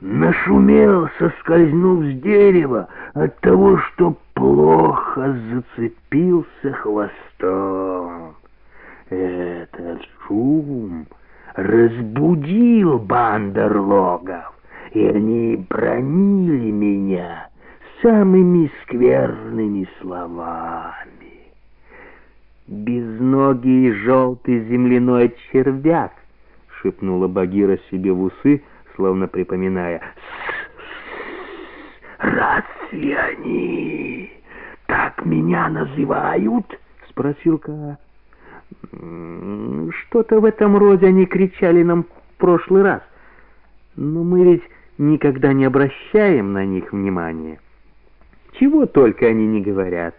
нашумел, соскользнув с дерева от того, что плохо зацепился хвостом. Этот шум разбудил бандерлогов, и они бронили меня самыми скверными словами. «Безногий желтый земляной червяк!» — шепнула Багира себе в усы, словно припоминая. «Разве они так меня называют?» — спросил Ка. «Что-то в этом роде они кричали нам в прошлый раз, но мы ведь никогда не обращаем на них внимания. Чего только они не говорят,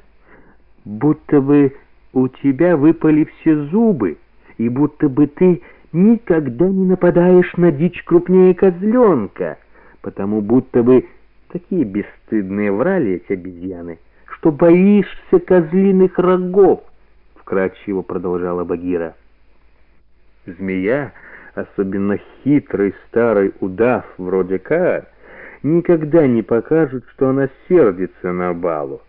будто бы у тебя выпали все зубы, и будто бы ты никогда не нападаешь на дичь крупнее козленка, потому будто бы такие бесстыдные врали эти обезьяны, что боишься козлиных рогов, — вкратчиво продолжала Багира. Змея, особенно хитрый старый удав вроде Каа, никогда не покажет, что она сердится на Балу.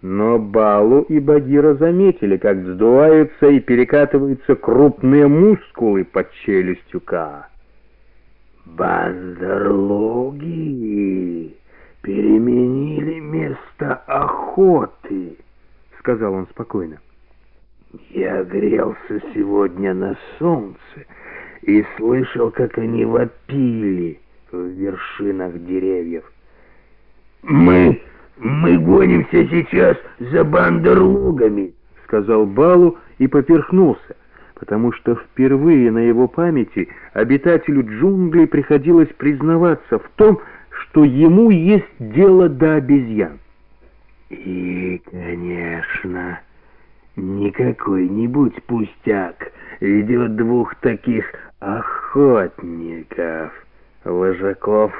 Но Балу и Багира заметили, как вздуваются и перекатываются крупные мускулы под челюстью Ка. «Бандерлоги переменили место охоты», — сказал он спокойно. «Я грелся сегодня на солнце и слышал, как они вопили в вершинах деревьев. Мы «Мы гонимся сейчас за бандерлогами», — сказал Балу и поперхнулся, потому что впервые на его памяти обитателю джунглей приходилось признаваться в том, что ему есть дело до обезьян. И, конечно, не какой-нибудь пустяк ведет двух таких охотников, вожаков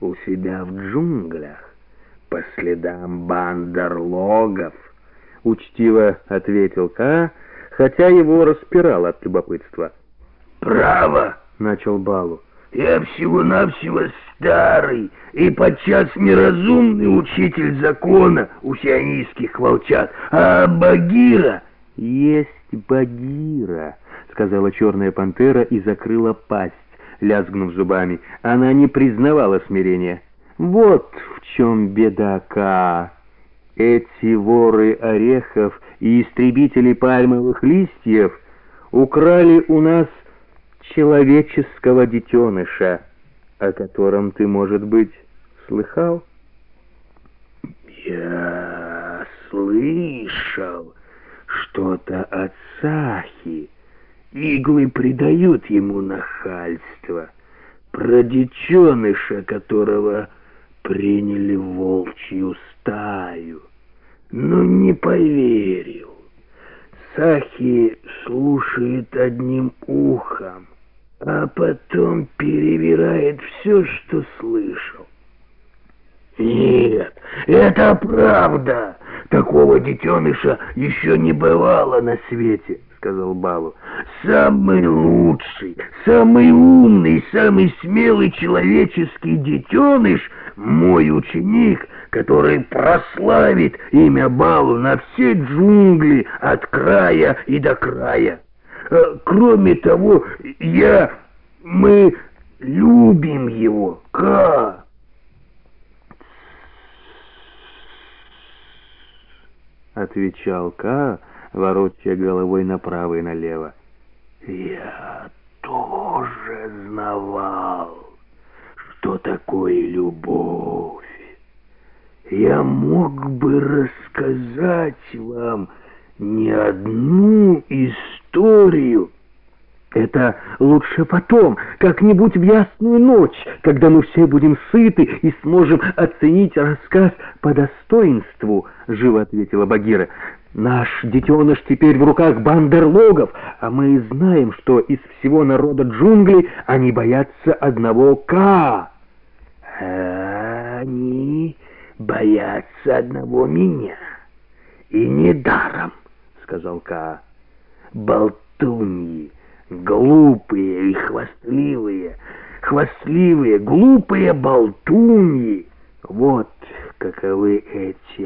у себя в джунглях по следам бандерлогов, учтиво ответил Ка, хотя его распирало от любопытства. «Право!» — начал Балу. «Я всего-навсего старый и подчас неразумный учитель закона у сионистских волчат, а Багира...» «Есть Багира», — сказала черная пантера и закрыла пасть, лязгнув зубами. Она не признавала смирения. Вот в чем беда Ка. Эти воры орехов и истребители пальмовых листьев украли у нас человеческого детеныша, о котором ты, может быть, слыхал? Я слышал что-то от Сахи. Иглы придают ему нахальство. Про детеныша, которого приняли волчью стаю. Но не поверил. Сахи слушает одним ухом, а потом перевирает все, что слышал. Нет, это правда. Такого детеныша еще не бывало на свете, сказал Балу. Самый лучший, самый умный, самый смелый человеческий детеныш — мой ученик, который прославит имя Балу на все джунгли от края и до края. Э, кроме того, я... мы любим его. Как? отвечал Ка, ворочая головой направо и налево. «Я тоже знавал, что такое любовь. Я мог бы рассказать вам не одну историю, это лучше потом, как-нибудь в ясную ночь, когда мы все будем сыты и сможем оценить рассказ по достоинству, — живо ответила Багира. Наш детеныш теперь в руках бандерлогов, а мы знаем, что из всего народа джунглей они боятся одного Ка. Они боятся одного меня. И недаром, — сказал Ка. Болтуньи глупые и хвастливые, хвастливые, глупые болтуньи. Вот каковы эти